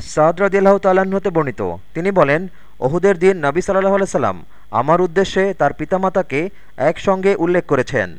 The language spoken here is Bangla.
সাদ রাজিয়াল্লাহ তাল্লাহ্ন হতে বর্ণিত। তিনি বলেন, ওহুদের দিন নবী সাল্লাহ সাল্লাম আমার উদ্দেশ্যে তার পিতামাতাকে একসঙ্গে উল্লেখ করেছেন।